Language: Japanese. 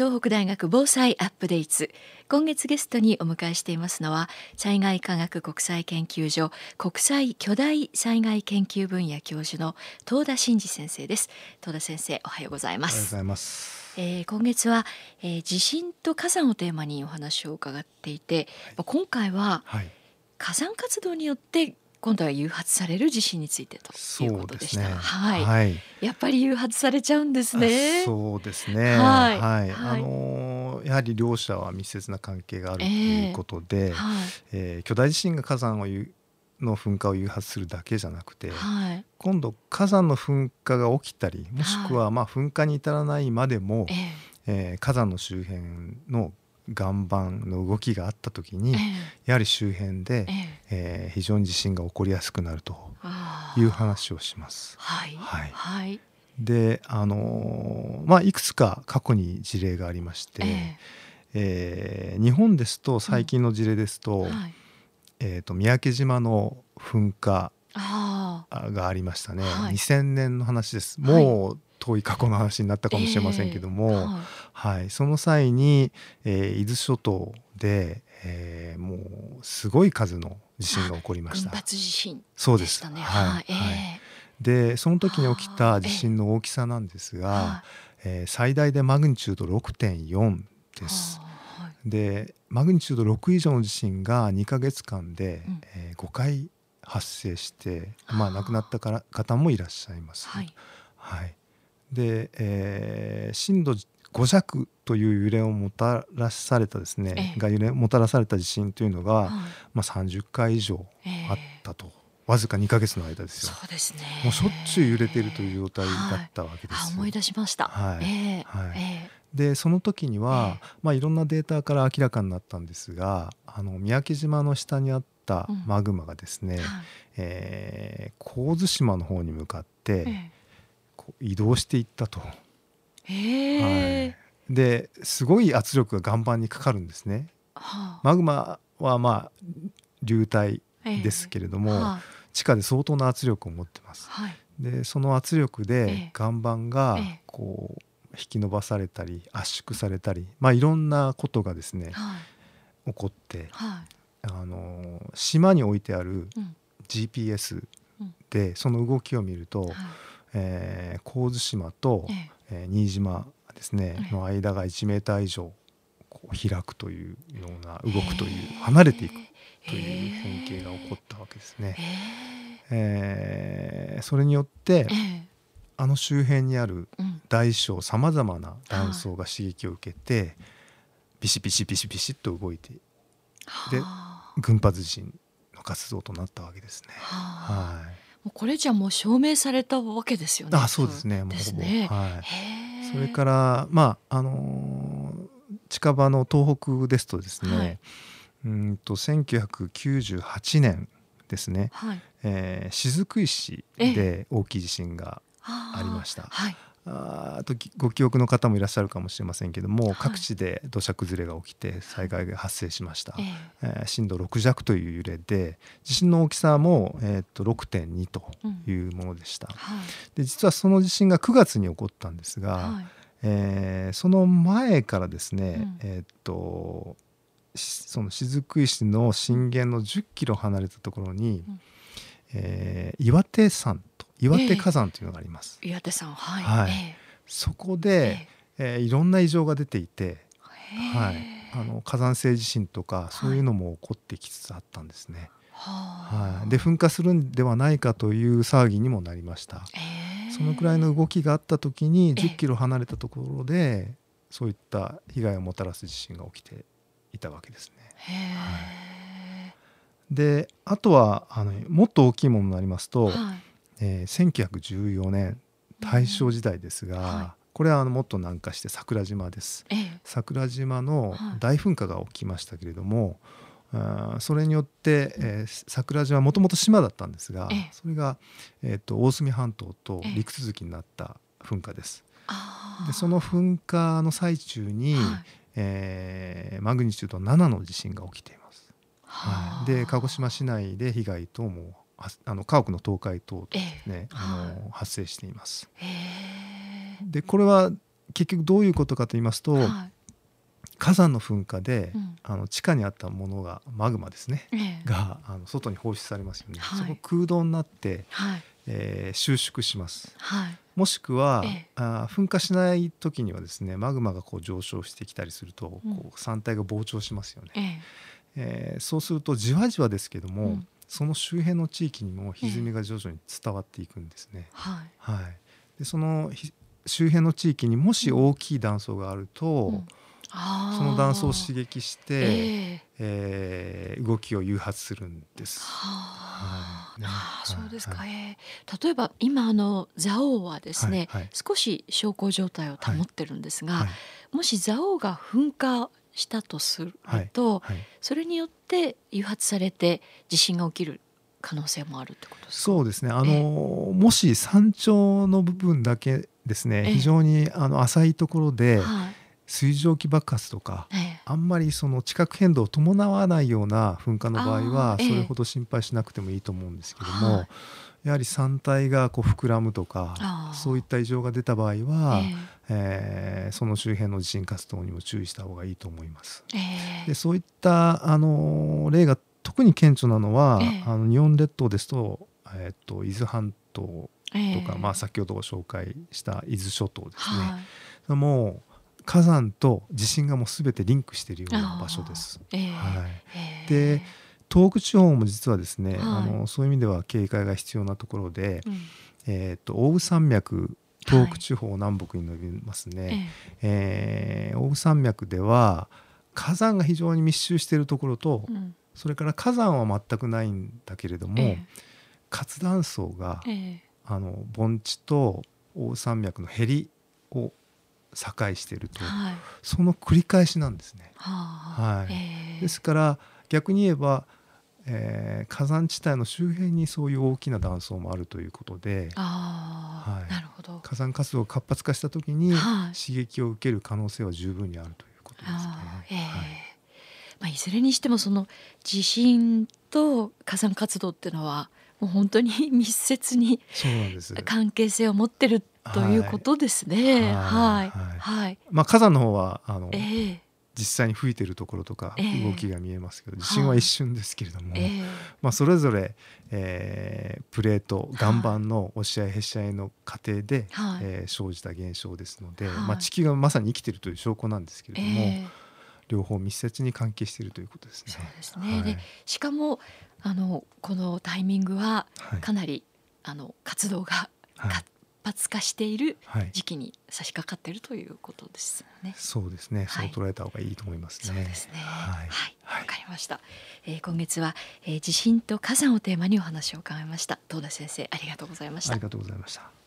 東北大学防災アップデート今月ゲストにお迎えしていますのは災害科学国際研究所国際巨大災害研究分野教授の東田真嗣先生です。東田先生おはようございます。おはようございますえー、今月は、えー、地震と火山をテーマにお話を伺っていて、はい、今回は、はい、火山活動によって今度は誘発される地震についてということでした。ね、はい、はい、やっぱり誘発されちゃうんですね。そうですね。はい、はい、あのー、やはり両者は密接な関係があるということで、えー、はい、えー、巨大地震が火山をの噴火を誘発するだけじゃなくて、はい、今度火山の噴火が起きたりもしくはまあ噴火に至らないまでも、えー、えー、火山の周辺の岩盤の動きがあった時に、えー、やはり周辺で、えー、えー、非常に地震が起こりやすくなるという話をします。はい、はい、はい、であのー、まあいくつか過去に事例がありまして、えー、えー、日本ですと最近の事例ですとうんはい、えーと、三宅島の噴火がありましたね、はい、2000年の話です。もう、遠い過去の話になったかもしれませんけども、えー、はい、はい、その際に、えー、伊豆諸島で、えー、もうすごい数の地震が起こりました。発地震、そうです。はい、はい、えー、でその時に起きた地震の大きさなんですが、えー、最大でマグニチュード6.4です。でマグニチュード6以上の地震が2か月間で、うん、えー、5回発生して、まあ、亡くなったから方もいらっしゃいます。はい、はい、で、えー、震度5弱という揺れをもたらされたですね、が揺れもたらされた地震というのが、はい、まあ、30回以上あったと。わずか2か月の間ですよ。そうですね。もうしょっちゅう揺れているという状態だったわけです。はい、思い出しました。はい。えー、はい。えー、でその時には、えー、まあいろんなデータから明らかになったんですが、あの三宅島の下にあったマグマがですね、うんはい、えー、神津島の方に向かって、えー移動していったと。はい、ですごい圧力が岩盤にかかるんですね。はあ、マグマはまあ流体ですけれども、はあ、地下で相当な圧力を持ってます。はい、でその圧力で岩盤がこう引き伸ばされたり圧縮されたり、まあ、いろんなことがですね、起こって、あの島に置いてある GPS でその動きを見ると、えー、神津島と、ええ。ー、新島ですね、の間が1メーター以上こう開くというような動くという離れていくという変形が起こったわけですね。えー、それによって、あの周辺にある大小さまざまな断層が刺激を受けて、ビシビシビシビシッと動いてで群発地震の活動となったわけですね。はいもうこれじゃもう証明されたわけですよね。あそうですね。もうほぼ、ね、はい。それからまああのー、近場の東北ですとですね、はい、うんと1998年ですね、はい、えー、雫石で大きい地震がありました。はい。あとご記憶の方もいらっしゃるかもしれませんけども、はい、各地で土砂崩れが起きて災害が発生しました、えー、えー、震度6弱という揺れで地震の大きさも、えー、と6.2というものでした、うん。はい、で実はその地震が9月に起こったんですが、はい、えー、その前からですね、うん、えっ、とその雫石の震源の10キロ離れたところに、うん、えー、岩手山岩手火山というのがあります。えー、岩手山はい、はい、そこで、えー、えー、いろんな異常が出ていて、はい、あの火山性地震とかそういうのも起こってきつつあったんですね。はい、で噴火するんではないかという騒ぎにもなりました。え。ー、そのくらいの動きがあった時に10キロ離れたところでそういった被害をもたらす地震が起きていたわけですね。はい、であとはあのもっと大きいものになりますと、はいえー、1914年大正時代ですが、うん。はい、これはあのもっと南下して桜島です、ええ、桜島の大噴火が起きましたけれども、はい、それによって、えー、桜島もともと島だったんですが、え、それが、えーと、大隅半島と陸続きになった噴火です。でその噴火の最中に、はい、えー、マグニチュード7の地震が起きています。はい、で鹿児島市内で被害等もあの家屋の倒壊等ですね、えー、あの、はい、発生しています。でこれは結局どういうことかと言いますと、はい、火山の噴火で、うん、あの地下にあったものがマグマですね、えがあの外に放出されますよね、はい、そこ空洞になって、はい、えー、収縮します、はい、もしくは、えあ噴火しない時にはですねマグマがこう上昇してきたりすると、うん、こう山体が膨張しますよね、え。えー、そうするとじわじわですけども、うん、その周辺の地域にも歪みが徐々に伝わっていくんですね、はい、はい、でその周辺の地域にもし大きい断層があると、うん。その断層を刺激して、えー、えー、動きを誘発するんです。はあ、ね、あそうですか、はい、えー、例えば今あの蔵王はですね、はいはい、少し小康状態を保ってるんですが、はい、もし蔵王が噴火したとすると、それによって誘発されて地震が起きる可能性もあるってことですか？そうですね。あの、えー、もし山頂の部分だけですね、非常にあの浅いところで、はい。水蒸気爆発とか、ええ、あんまりその地殻変動を伴わないような噴火の場合はそれほど心配しなくてもいいと思うんですけども、え、やはり山体がこう膨らむとかそういった異常が出た場合は、えー、その周辺の地震活動にも注意した方がいいと思います。でそういったあの例が特に顕著なのは、あの日本列島ですと,、えー、っと伊豆半島とか、まあ、先ほど紹介した伊豆諸島ですね。はい、もう火山と地震がもう全てリンクしているような場所です。えー、はい、で東北地方も実はですね、はい、あのそういう意味では警戒が必要なところで、うん、えーと、奥羽山脈東北地方南北に伸びますね、はい、えー、奥羽山脈では火山が非常に密集しているところと、うん、それから火山は全くないんだけれども、えー、活断層が、えー、あの盆地と奥羽山脈のへりを境していると、はい、その繰り返しなんですね。はい、えー、ですから逆に言えば、えー、火山地帯の周辺にそういう大きな断層もあるということで、はい、なる火山活動が活発化した時に刺激を受ける可能性は十分にあるということですね。えー、はいまあ、いずれにしてもその地震と火山活動っていうのはもう本当に密接に関係性を持ってるということですね。はい。はい。まあ火山の方はあの、えー、実際に吹いてるところとか動きが見えますけど、えー、地震は一瞬ですけれども、えー、まあそれぞれ、えー、プレート岩盤の押し合いへし合いの過程で、はい、えー、生じた現象ですので、はい、まあ地球がまさに生きているという証拠なんですけれども。両方密接に関係しているということですね。そうですね。はい、でしかもあのこのタイミングはかなり、はい、あの活動が活発化している時期に差し掛かっているということですね。そうですね。そう捉えた方がいいと思いますね。そうですね。はい。わ、かりました。えー、今月は、えー、地震と火山をテーマにお話を伺いました。東田先生ありがとうございました。ありがとうございました。